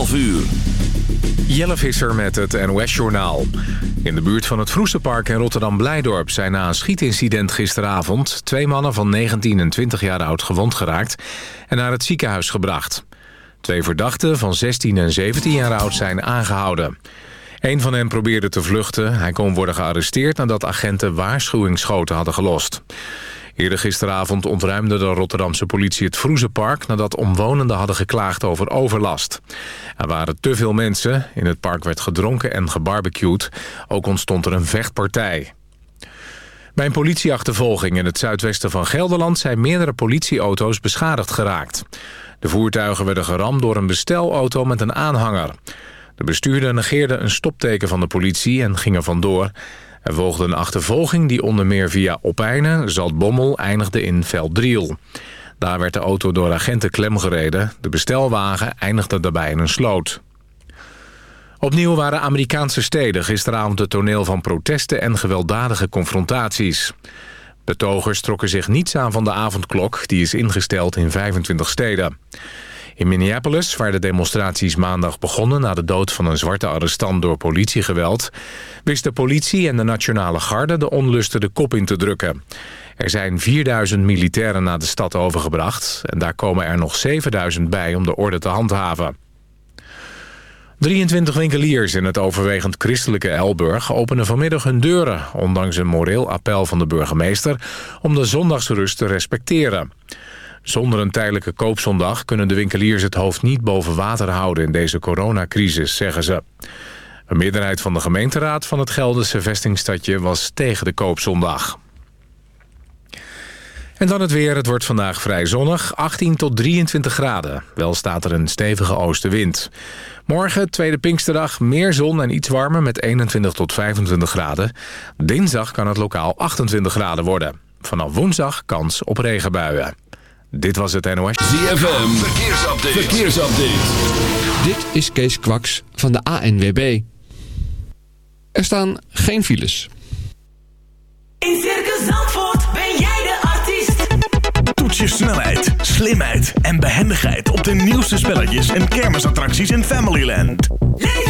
12 uur. Jelle Visser met het NOS-journaal. In de buurt van het Vroesenpark in Rotterdam-Blijdorp... zijn na een schietincident gisteravond... twee mannen van 19 en 20 jaar oud gewond geraakt... en naar het ziekenhuis gebracht. Twee verdachten van 16 en 17 jaar oud zijn aangehouden. Een van hen probeerde te vluchten. Hij kon worden gearresteerd nadat agenten waarschuwingsschoten hadden gelost. Eerder gisteravond ontruimde de Rotterdamse politie het Vroezenpark... nadat omwonenden hadden geklaagd over overlast. Er waren te veel mensen, in het park werd gedronken en gebarbecued. Ook ontstond er een vechtpartij. Bij een politieachtervolging in het zuidwesten van Gelderland... zijn meerdere politieauto's beschadigd geraakt. De voertuigen werden geramd door een bestelauto met een aanhanger. De bestuurder negeerde een stopteken van de politie en ging er vandoor... Er volgde een achtervolging die onder meer via Opijnen, Zaltbommel eindigde in Veldriel. Daar werd de auto door agenten klemgereden. De bestelwagen eindigde daarbij in een sloot. Opnieuw waren Amerikaanse steden gisteravond het toneel van protesten en gewelddadige confrontaties. Betogers trokken zich niets aan van de avondklok, die is ingesteld in 25 steden. In Minneapolis, waar de demonstraties maandag begonnen... na de dood van een zwarte arrestant door politiegeweld... wist de politie en de Nationale Garde de onlusten de kop in te drukken. Er zijn 4000 militairen naar de stad overgebracht... en daar komen er nog 7000 bij om de orde te handhaven. 23 winkeliers in het overwegend christelijke Elburg openen vanmiddag hun deuren... ondanks een moreel appel van de burgemeester om de zondagsrust te respecteren. Zonder een tijdelijke koopzondag kunnen de winkeliers het hoofd niet boven water houden in deze coronacrisis, zeggen ze. Een meerderheid van de gemeenteraad van het Gelderse vestingstadje was tegen de koopzondag. En dan het weer. Het wordt vandaag vrij zonnig, 18 tot 23 graden. Wel staat er een stevige oostenwind. Morgen, tweede Pinksterdag, meer zon en iets warmer met 21 tot 25 graden. Dinsdag kan het lokaal 28 graden worden. Vanaf woensdag kans op regenbuien. Dit was het NOS. ZFM, verkeersupdate. verkeersupdate. Dit is Kees Kwaks van de ANWB. Er staan geen files. In Circus Zandvoort ben jij de artiest. Toets je snelheid, slimheid en behendigheid op de nieuwste spelletjes en kermisattracties in Familyland. Leef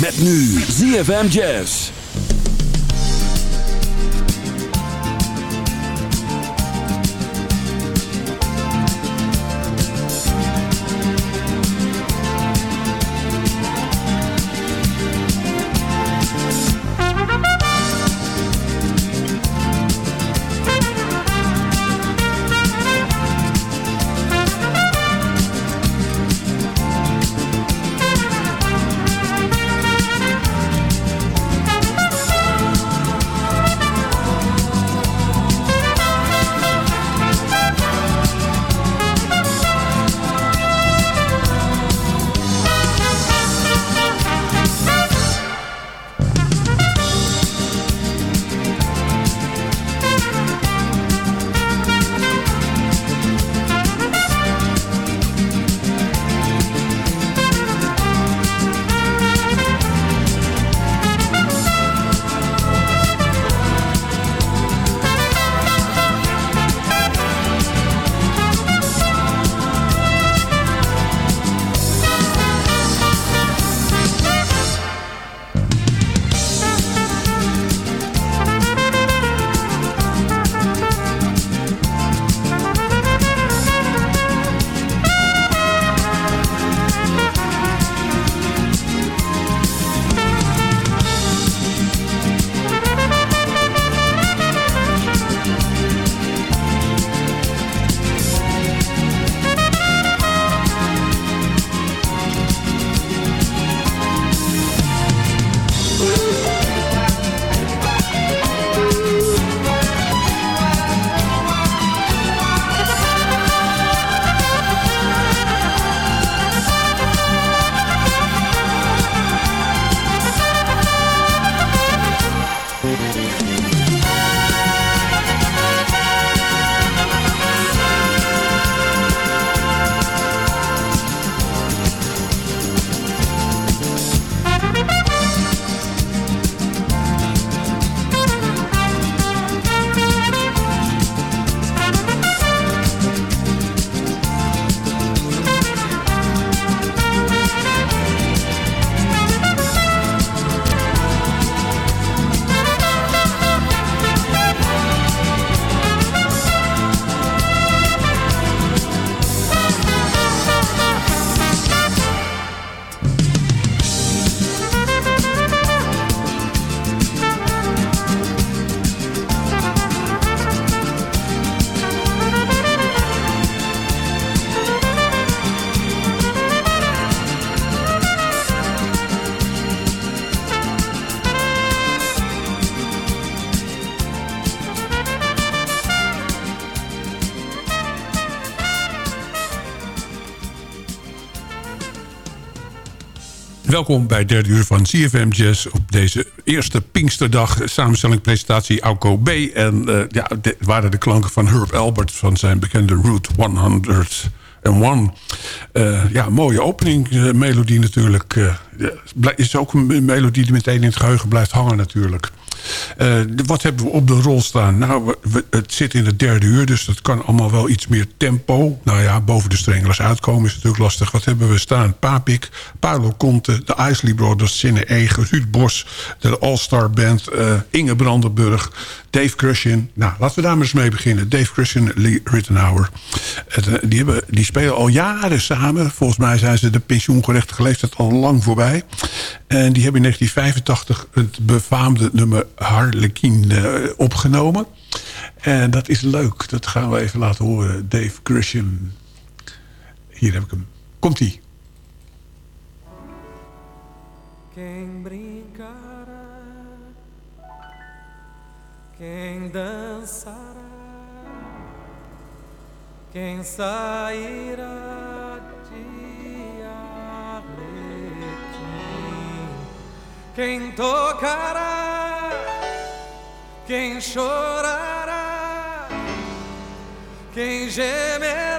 Met nu ZFM Jazz. Welkom bij derde uur van CFM Jazz op deze eerste Pinksterdag. Samenstelling, presentatie Auko B. En uh, ja, dit waren de klanken van Herb Albert van zijn bekende Route 101. Uh, ja, mooie opening, uh, melodie natuurlijk. Uh, is ook een melodie die meteen in het geheugen blijft hangen natuurlijk. Uh, wat hebben we op de rol staan? Nou, het zit in het derde uur, dus dat kan allemaal wel iets meer tempo. Nou ja, boven de strengelers uitkomen is natuurlijk lastig. Wat hebben we staan? Papik, Paolo Conte, de Isley Brothers, Sinne Ege, Ruud Bos... de All-Star Band, uh, Inge Brandenburg, Dave Crushin. Nou, laten we daar maar eens mee beginnen. Dave Crushin, Lee Rittenhauer. Uh, die, hebben, die spelen al jaren samen. Volgens mij zijn ze de pensioengerechtige leeftijd al lang voorbij. En die hebben in 1985 het befaamde nummer Harlequin uh, opgenomen. En dat is leuk. Dat gaan we even laten horen. Dave Grisham. Hier heb ik hem. Komt-ie. Quem brincará, quem dançará, quem sairá de Arlequim, quem tocará, quem chorará, quem gemerá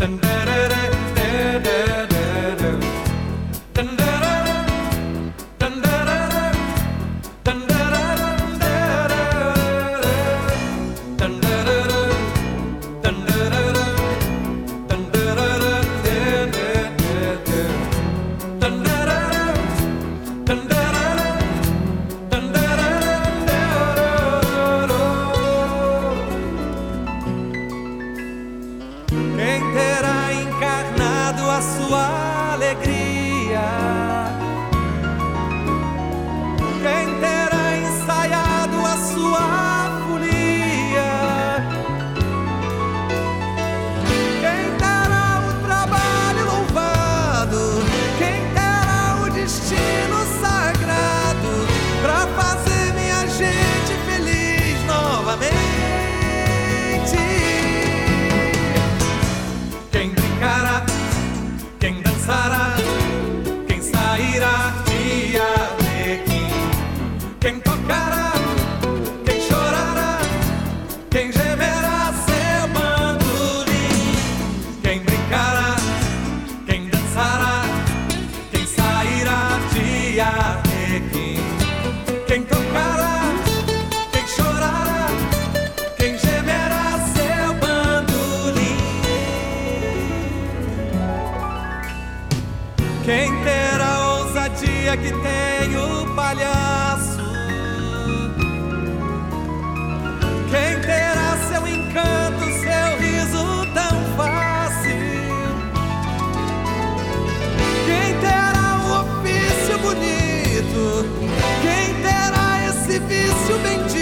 Quem Difícilmente. bendito.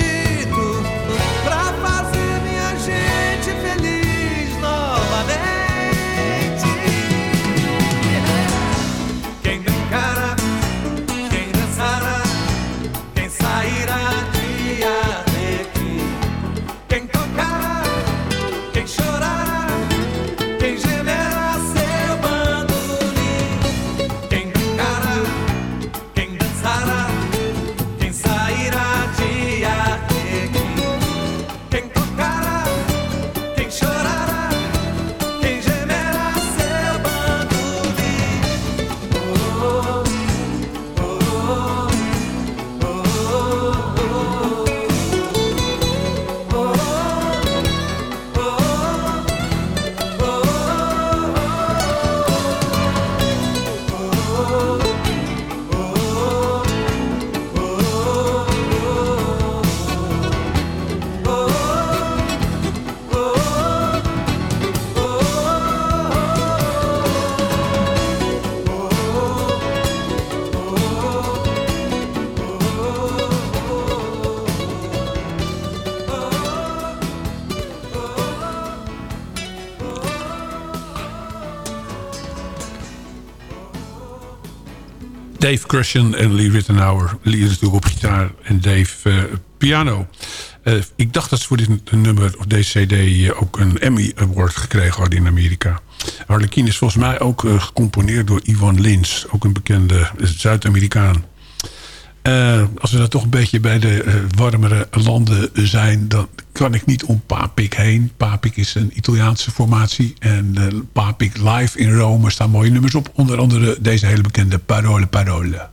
Dave Crushen en Lee Rittenhauer. Lee natuurlijk op gitaar en Dave eh, piano. Eh, ik dacht dat ze voor dit nummer of deze cd eh, ook een Emmy Award gekregen hadden in Amerika. Harlequin is volgens mij ook gecomponeerd door Ivan Lins. Ook een bekende Zuid-Amerikaan. Eh, als we dan toch een beetje bij de eh, warmere landen zijn... dan kan ik niet om Papik heen. Papik is een Italiaanse formatie. En eh, Papik live in Rome staan mooie nummers op. Onder andere deze hele bekende Parole Parole.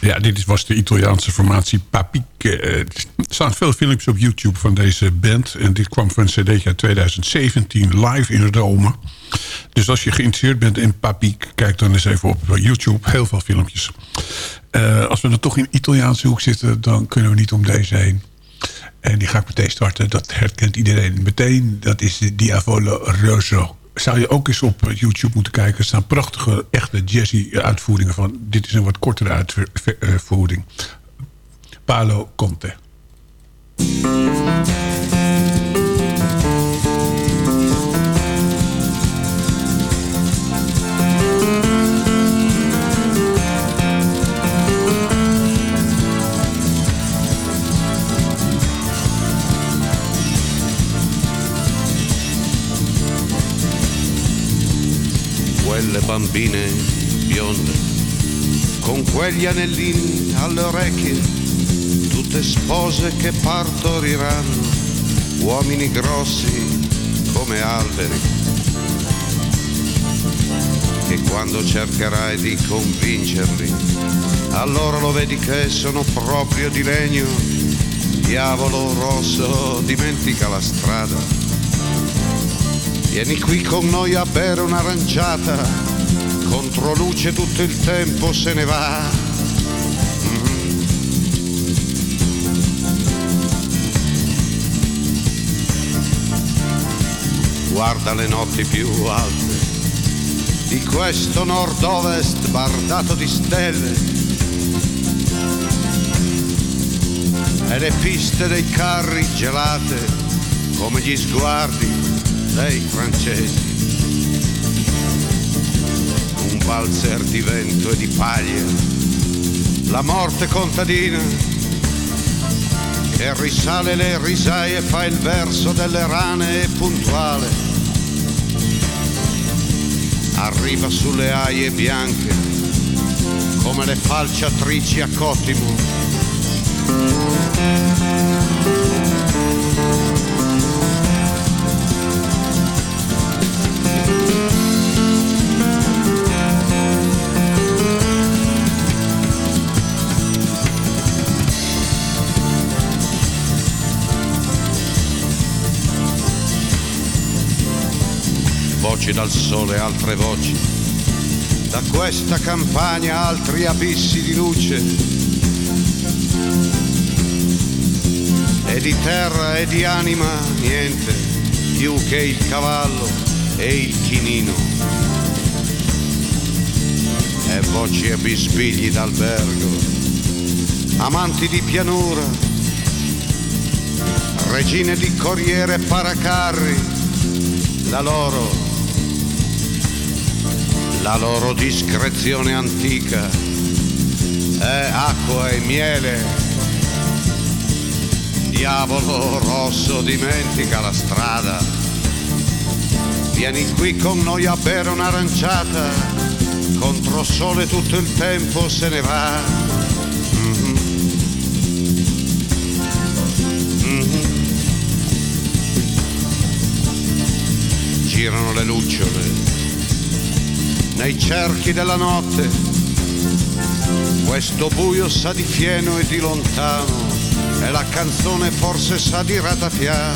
Ja, dit was de Italiaanse formatie Papiek. Eh, Er staan veel filmpjes op YouTube van deze band. En dit kwam van een cd'tje uit 2017 live in Rome. Dus als je geïnteresseerd bent in Papiek... kijk dan eens even op YouTube. Heel veel filmpjes. Eh, als we dan toch in Italiaanse hoek zitten... dan kunnen we niet om deze heen. En die ga ik meteen starten. Dat herkent iedereen meteen. Dat is Diavolo Rosso. Zou je ook eens op YouTube moeten kijken. Er staan prachtige, echte jazzy uitvoeringen van. Dit is een wat kortere uitvoering. Paolo Conte. Bambine bionde, con quegli anellini alle orecchie, tutte spose che partoriranno, uomini grossi come alberi, che quando cercherai di convincerli, allora lo vedi che sono proprio di legno, diavolo rosso, dimentica la strada. Vieni qui con noi a bere un'aranciata, contro luce tutto il tempo se ne va. Mhm. Guarda le notti più alte di questo nord-ovest bardato di stelle e le piste dei carri gelate come gli sguardi dei francesi. Valzer di vento e di paglia, la morte contadina che risale le risaie fa il verso delle rane e puntuale. Arriva sulle aie bianche come le falciatrici a Cotimo. Voci dal sole, altre voci, da questa campagna altri abissi di luce, e di terra e di anima niente, più che il cavallo e il chinino, e voci e bisbigli d'albergo, amanti di pianura, regine di corriere e paracarri, la loro la loro discrezione antica è acqua e miele. Diavolo rosso dimentica la strada. Vieni qui con noi a bere un'aranciata, contro sole tutto il tempo se ne va. Mhm. Mhm. Girano le lucciole nei cerchi della notte. Questo buio sa di fieno e di lontano, e la canzone forse sa di ratafia.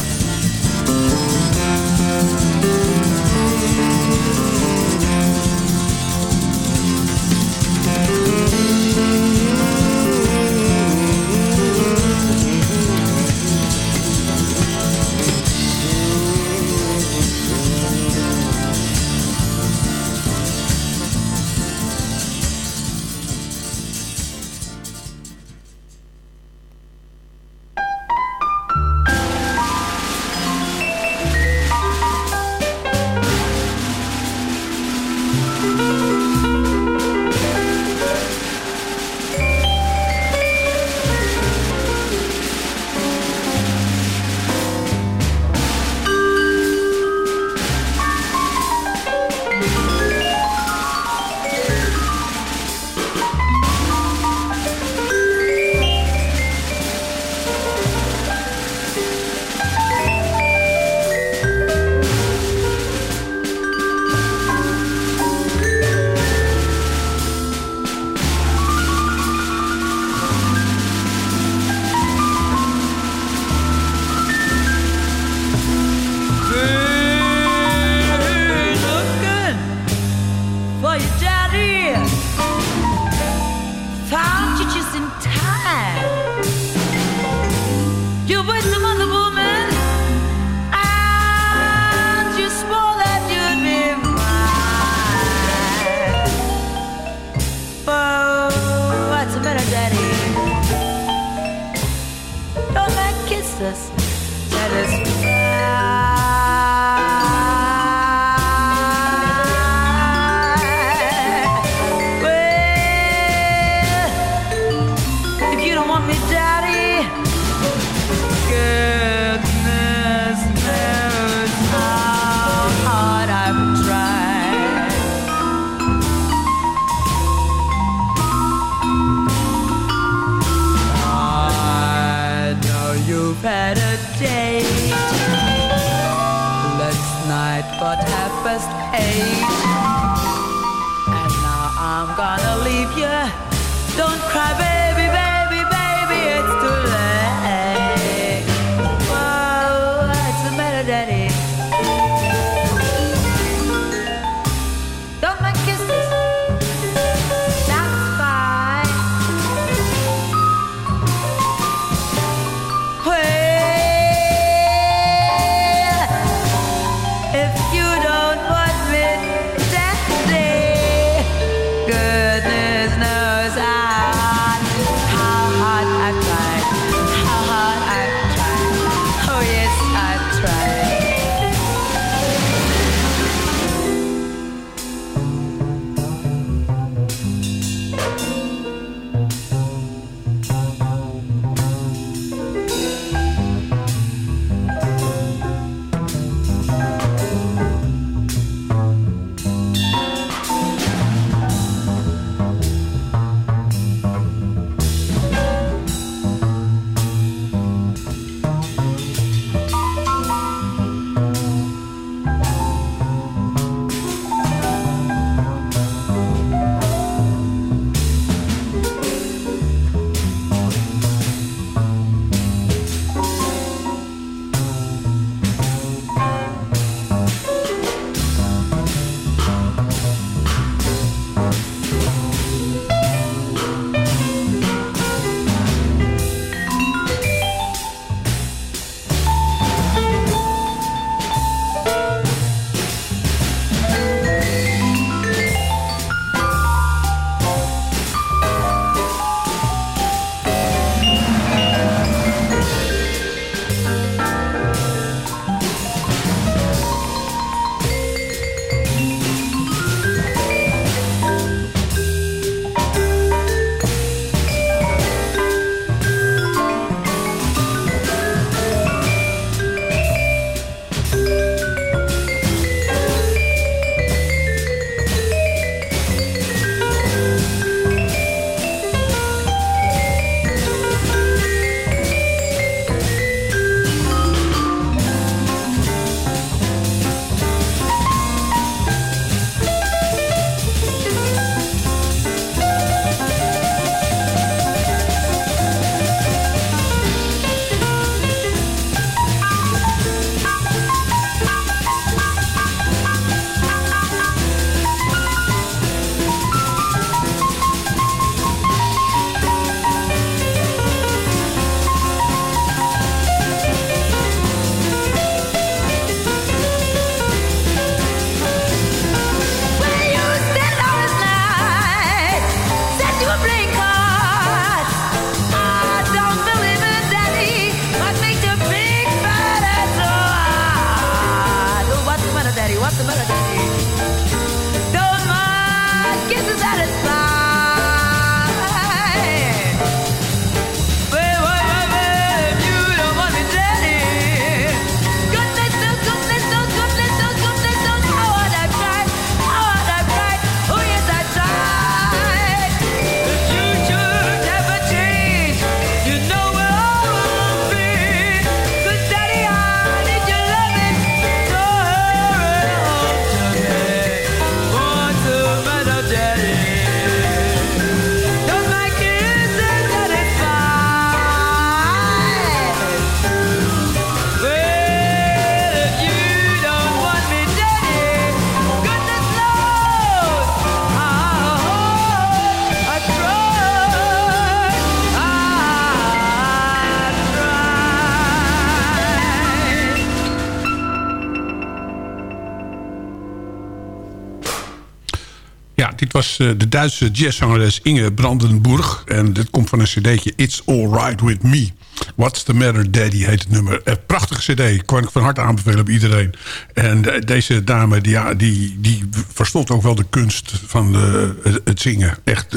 Dit was eh, de Duitse jazzzangeres Inge Brandenburg. En dit komt van een cd'tje It's All Right With Me. What's the Matter Daddy heet het nummer. Uh, prachtige cd, kan ik van harte aanbevelen op iedereen. En uh, deze dame, die, die, die verstond ook wel de kunst van uh, het zingen. Echt,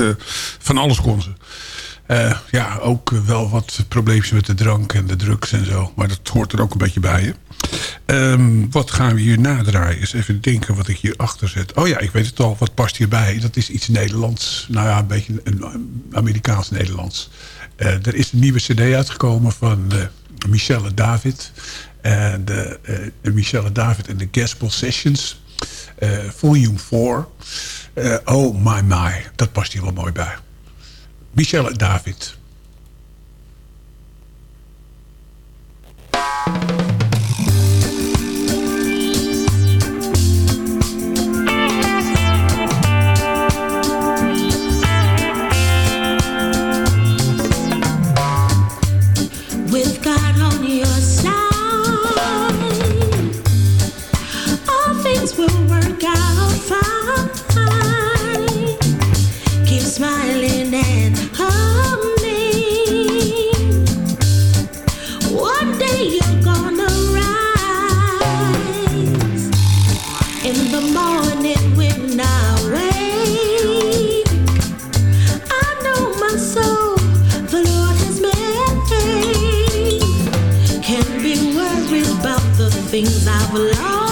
van alles kon ze. ja, ook wel wat probleempjes met de drank en de drugs en zo. Maar dat hoort er ook een beetje bij, hè? Um, wat gaan we hier nadraaien? Eens even denken wat ik hier achter zet. Oh ja, ik weet het al. Wat past hierbij? Dat is iets Nederlands. Nou ja, een beetje Amerikaans-Nederlands. Uh, er is een nieuwe cd uitgekomen van uh, Michelle David. En uh, Michelle David en de Gospel Sessions. volume 4. oh my my. Dat past hier wel mooi bij. Michelle David. things I've lost.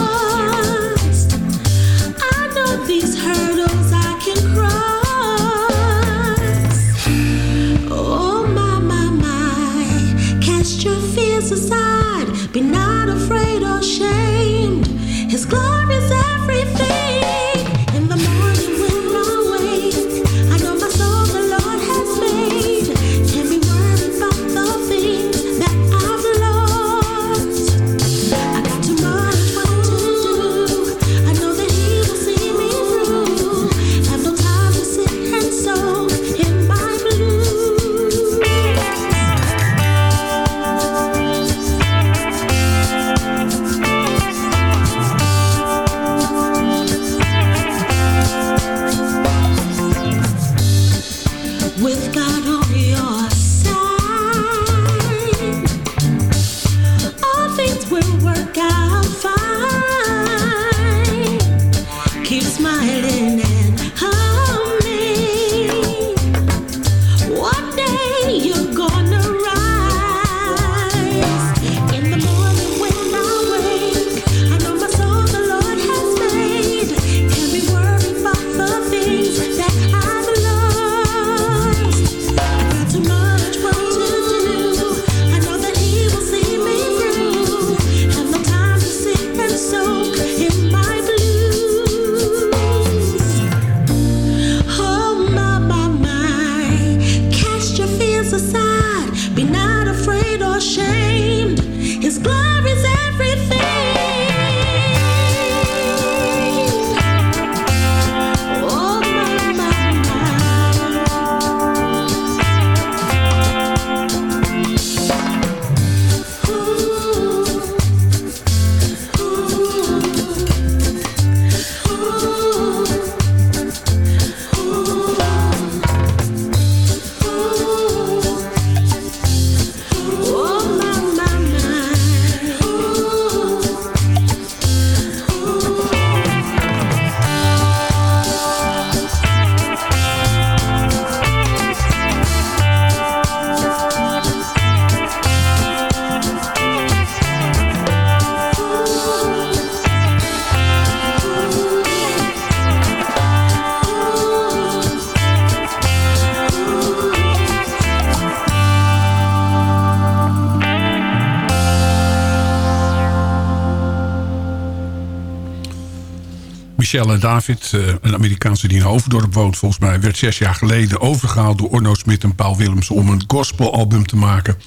Michelle David, eh, een Amerikaanse die in Hoofddorp woont... volgens mij werd zes jaar geleden overgehaald door Orno Smit en Paul Willems... om een gospelalbum te maken.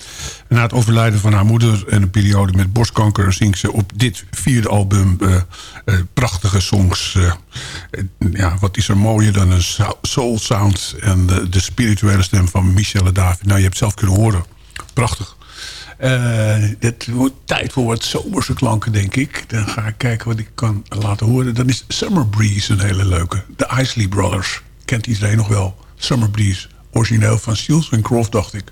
En na het overlijden van haar moeder en een periode met borstkanker... zingt ze op dit vierde album uh, uh, prachtige songs. ja, wat is er mooier dan een soul sound... en de spirituele stem van Michelle David. Nou, je hebt het zelf kunnen horen. Prachtig. Uh, het wordt tijd voor wat zomerse klanken, denk ik. Dan ga ik kijken wat ik kan laten horen. Dan is Summer Breeze een hele leuke. De Isley Brothers. Kent iedereen nog wel. Summer Breeze. Origineel van Seals Croft, dacht ik.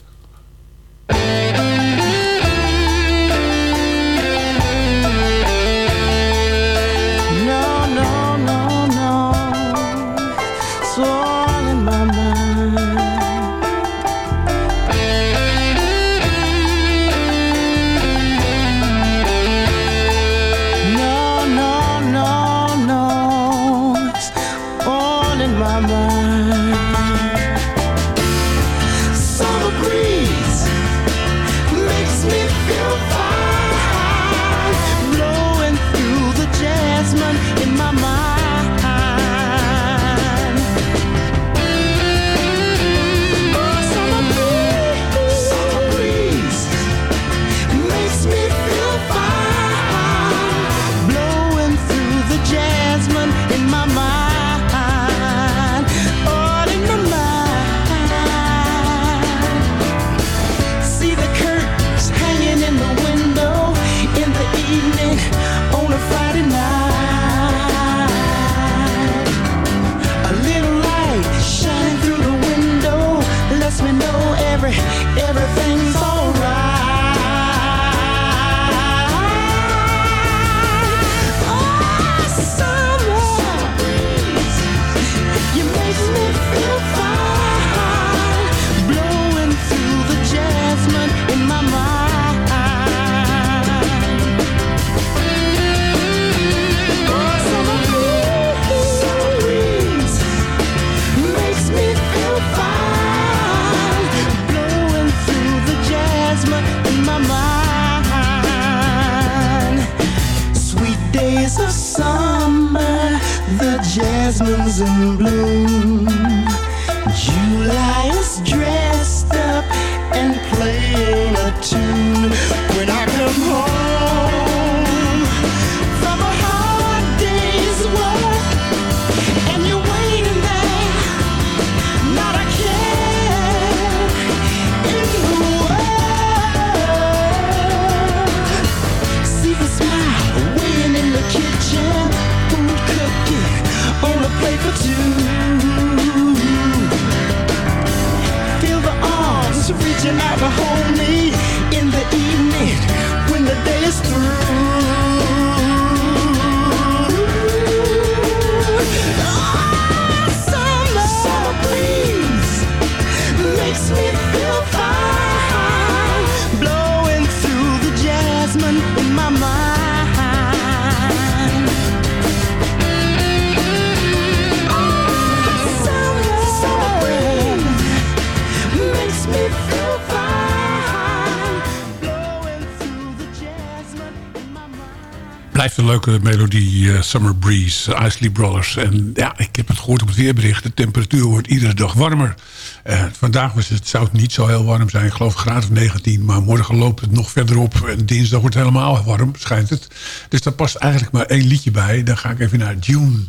Melodie, eh, Summer Breeze, Isley Brothers. En ja, ik heb het gehoord op het weerbericht. De temperatuur wordt iedere dag warmer. Eh, vandaag was het, zou het niet zo heel warm zijn. Ik geloof graad of 19. Maar morgen loopt het nog verder op. En dinsdag wordt het helemaal warm, schijnt het. Dus daar past eigenlijk maar één liedje bij. Dan ga ik even naar June.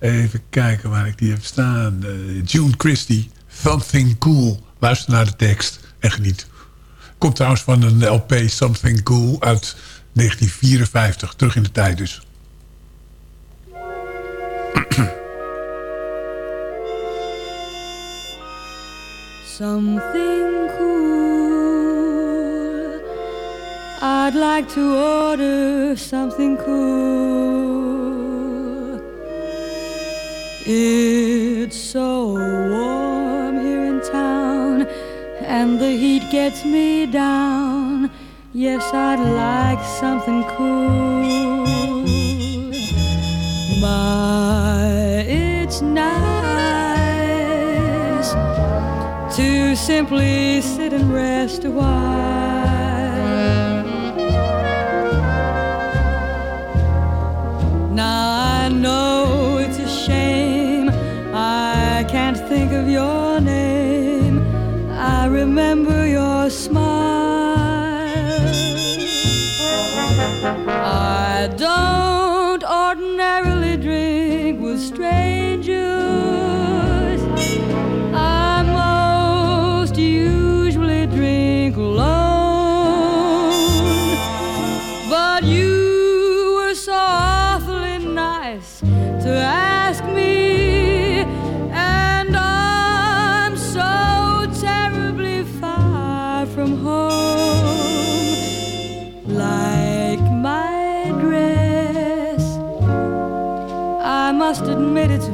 Even kijken waar ik die heb staan. Eh, June Christie, Something Cool. Luister naar de tekst en geniet. Komt trouwens van een LP Something Cool uit 1954. Terug in de tijd dus. Something cool. I'd like to order something cool. It's so warm here in town, and the heat gets me down. Yes, I'd like something cool. My, it's nice to simply sit and rest a while.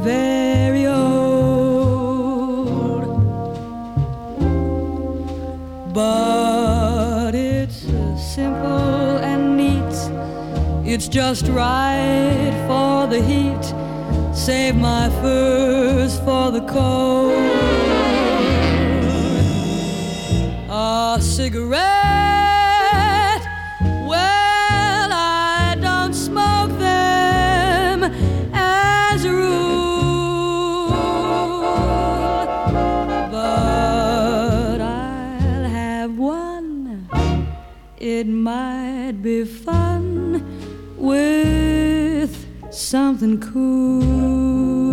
Very old. But it's simple and neat. It's just right for the heat. Save my furs for the cold. Might be fun with something cool.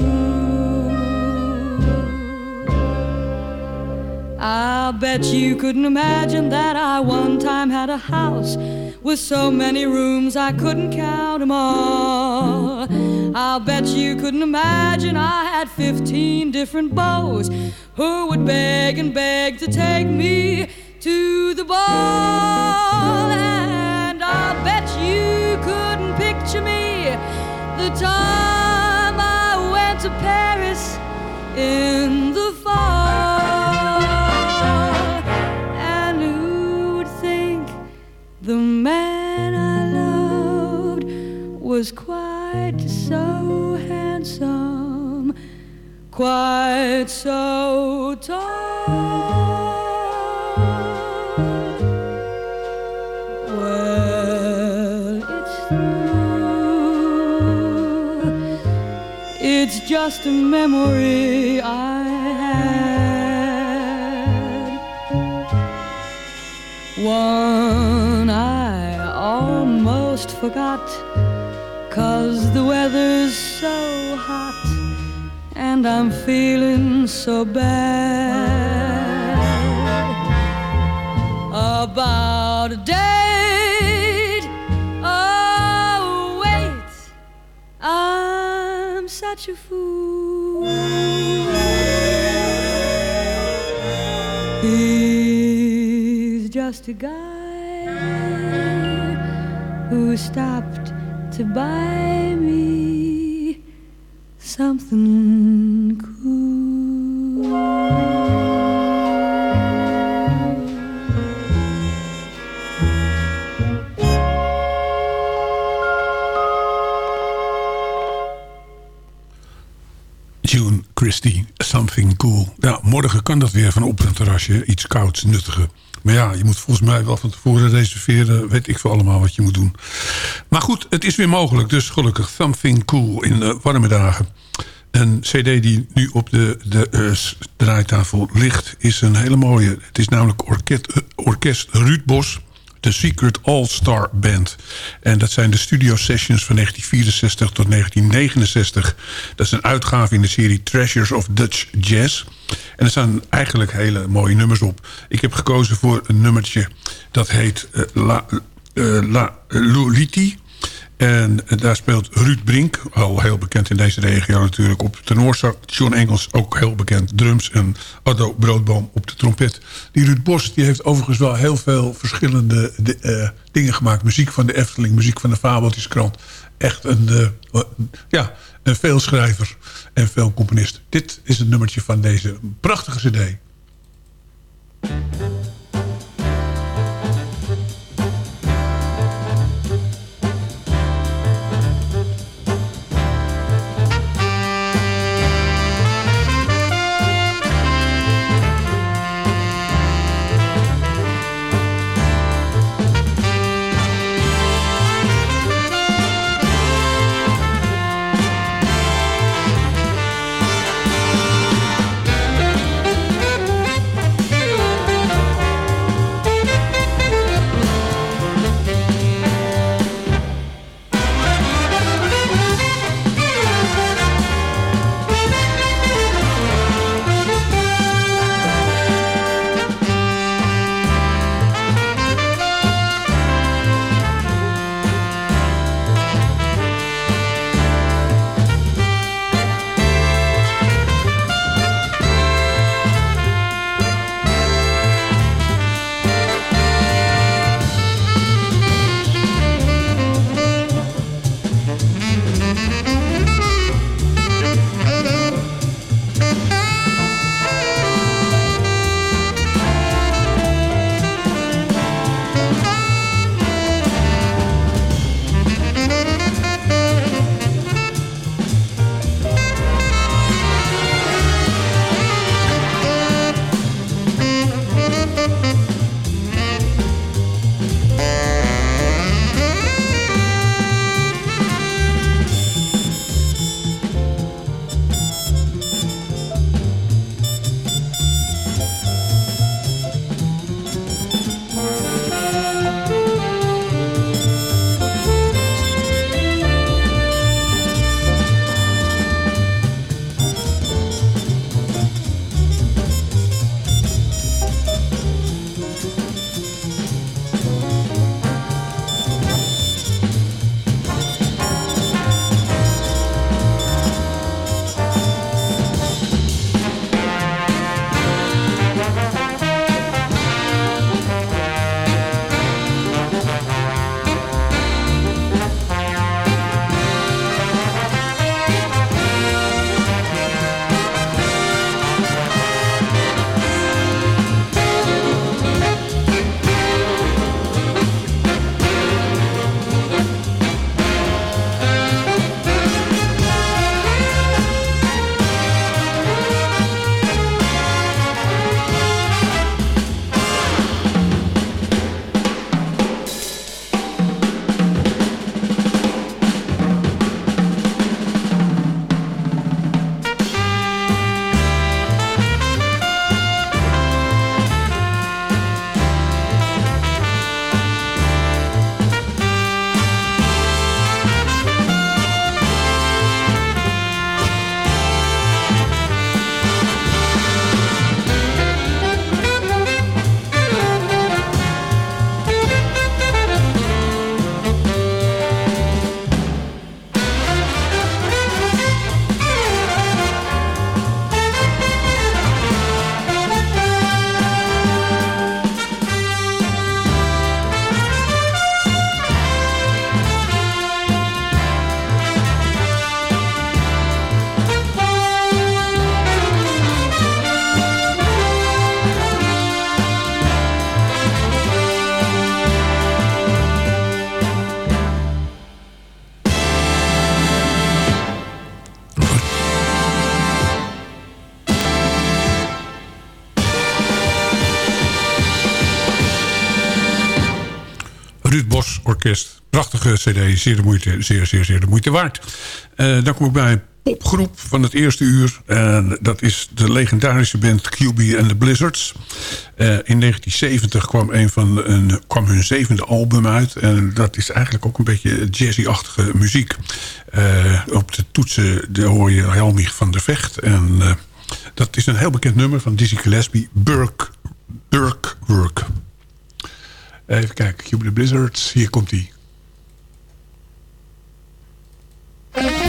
I'll bet you couldn't imagine that I one time had a house with so many rooms I couldn't count count 'em all. I'll bet you couldn't imagine I had 15 different beaux who would beg and beg to take me to the ball, and I'll bet you couldn't picture me the time I went to Paris in the fall. And who would think the man I loved was quite so handsome, quite so tall? It's just a memory I had. One I almost forgot. Cause the weather's so hot and I'm feeling so bad about a date. Such a fool. He's just a guy who stopped to buy me something Christie, Something Cool. Nou, morgen kan dat weer van op een terrasje. Iets kouds, nuttige. Maar ja, je moet volgens mij wel van tevoren reserveren. Weet ik veel allemaal wat je moet doen. Maar goed, het is weer mogelijk. Dus gelukkig Something Cool in de warme dagen. Een cd die nu op de, de eh, draaitafel ligt... is een hele mooie. Het is namelijk eh, orkest Ruud Bos... de Secret All-Star Band. En dat zijn de studio sessions van 1964 tot 1969. Dat is een uitgave in de serie Treasures of Dutch Jazz. En er staan eigenlijk hele mooie nummers op. Ik heb gekozen voor een nummertje dat heet eh, La, Luliti. En daar speelt Ruud Brink, al heel bekend in deze regio natuurlijk, op tenorzak. John Engels, ook heel bekend, drums. En Addo Broodboom op de trompet. Die Ruud Bos die heeft overigens wel heel veel verschillende de, eh, dingen gemaakt. Muziek van de Efteling, muziek van de Fabeltjeskrant. Echt een, eh, ja, een veelschrijver en veel componist. Dit is het nummertje van deze prachtige cd. Prachtige cd, zeer, de moeite, zeer, zeer, zeer de moeite waard. Eh, dan kom ik bij een popgroep van het eerste uur. Dat is de legendarische band QB and the Blizzards. Eh, in 1970 kwam, een van, een, kwam hun zevende album uit. En dat is eigenlijk ook een beetje jazzy-achtige muziek. Eh, op de toetsen hoor je Helmich van der Vecht. En eh, dat is een heel bekend nummer van Dizzy Gillespie. Burke, Burke Work. Even kijken, and the Blizzards. Hier komt hij. Van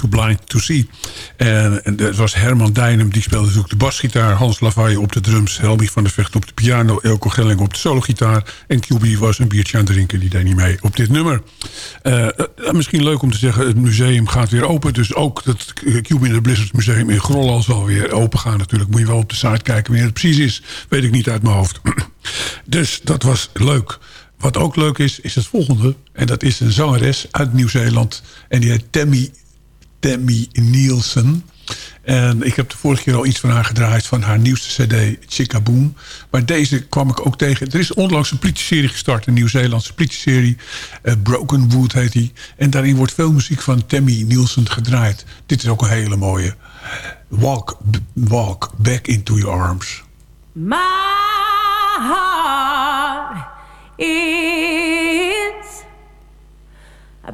LP To Blind To See. En, dat was Herman Dijnem, die speelde natuurlijk de basgitaar. Hans Lavaille op de drums. Helmi van der Vecht op de piano. Elko Gelling op de sologitaar. En QB was een biertje aan het drinken. Die deed niet mee op dit nummer. Eh, eh, misschien leuk om te zeggen, het museum gaat weer open. Dus ook het QB in the Blizzard Museum in Grolland zal weer open gaan natuurlijk. Moet je wel op de site kijken wanneer het precies is. Weet ik niet uit mijn hoofd. dus dat was leuk. Wat ook leuk is, is het volgende. En dat is een zangeres uit Nieuw-Zeeland. En die heet Tammy, Tammy Nielsen. En ik heb de vorige keer al iets van haar gedraaid... van haar nieuwste cd, Chica Boom. Maar deze kwam ik ook tegen. Er is onlangs een politieserie gestart. Een Nieuw-Zeelandse politieserie. Uh, Broken Wood heet die. En daarin wordt veel muziek van Tammy Nielsen gedraaid. Dit is ook een hele mooie. Walk, walk back into your arms. My heart is a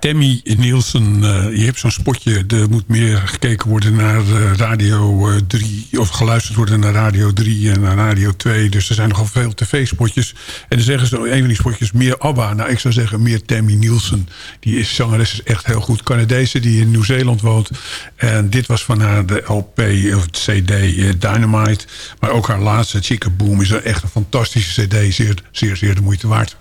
Tammy Nielsen, eh, je hebt zo'n spotje. Er moet meer gekeken worden naar eh, Radio 3... of geluisterd worden naar Radio 3 en naar Radio 2. Dus er zijn nogal veel tv-spotjes. En dan zeggen ze, een van die spotjes, meer ABBA. Nou, ik zou zeggen meer Tammy Nielsen. Die is zangeres, is echt heel goed. Canadese die in Nieuw-Zeeland woont. En dit was van haar de LP of CD eh, Dynamite. Maar ook haar laatste, Chica Boom, is echt een fantastische CD. Zeer, zeer, zeer de moeite waard.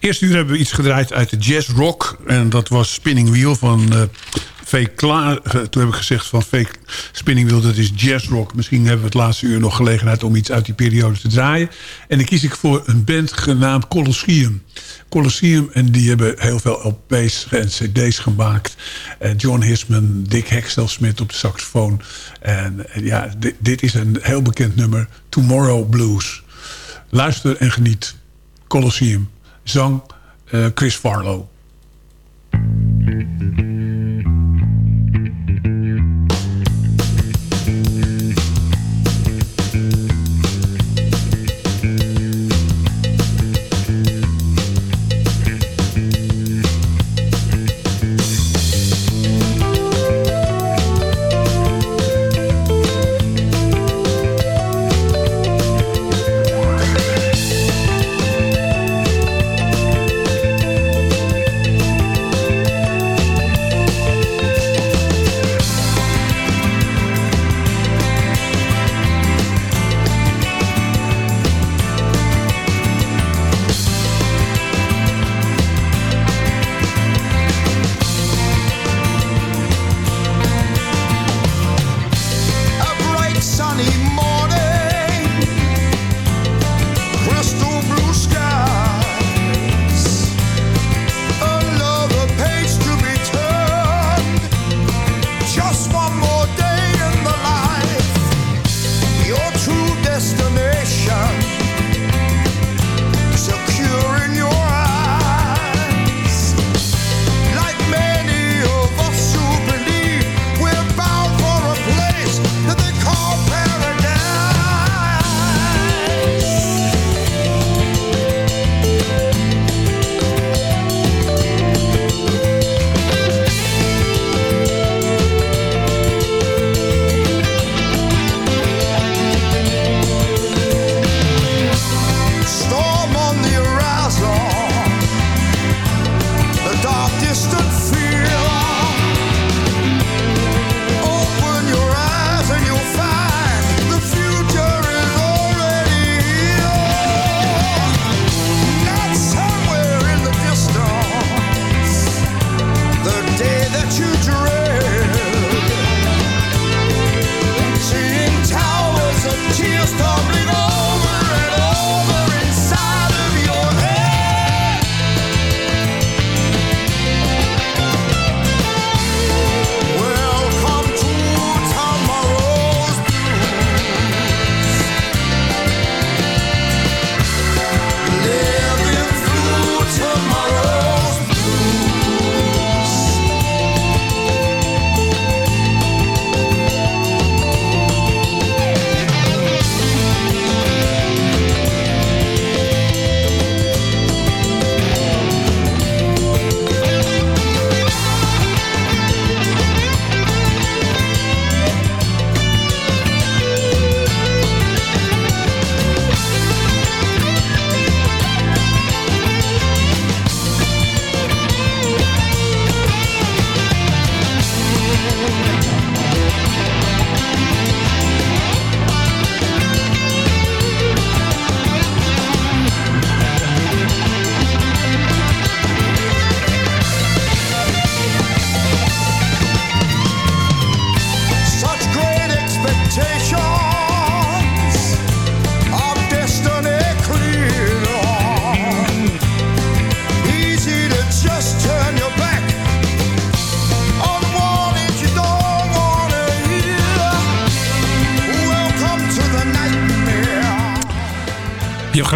Eerst uur hebben we iets gedraaid uit de jazz rock. En dat was Spinning Wheel van eh V. Klaar. Eh, Toen heb ik gezegd van V. Spinning Wheel, dat is jazz rock. Misschien hebben we het laatste uur nog gelegenheid om iets uit die periode te draaien. En dan kies ik voor een band genaamd Colosseum. Colosseum, en die hebben heel veel LP's en CD's gemaakt. En John Hisman, Dick Hextelsmith op de saxofoon. En eh, ja, dit, is een heel bekend nummer. Tomorrow Blues. Luister en geniet. Colosseum. Zang eh, Chris Farlow. Thank you.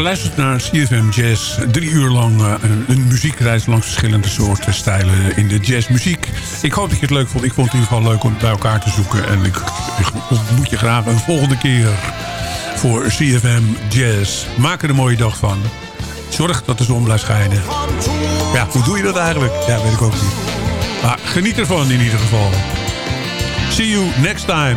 Geluisterd naar CFM Jazz. Drie uur lang eh, een, muziekreis langs verschillende soorten stijlen in de jazzmuziek. Ik hoop dat je het leuk vond. Ik vond het in ieder geval leuk om bij elkaar te zoeken. En ik, ik ontmoet je graag een volgende keer voor CFM Jazz. Maak er een mooie dag van. Zorg dat de zon blijft schijnen. Ja, hoe doe je dat eigenlijk? Ja, weet ik ook niet. Maar geniet ervan in ieder geval. See you next time.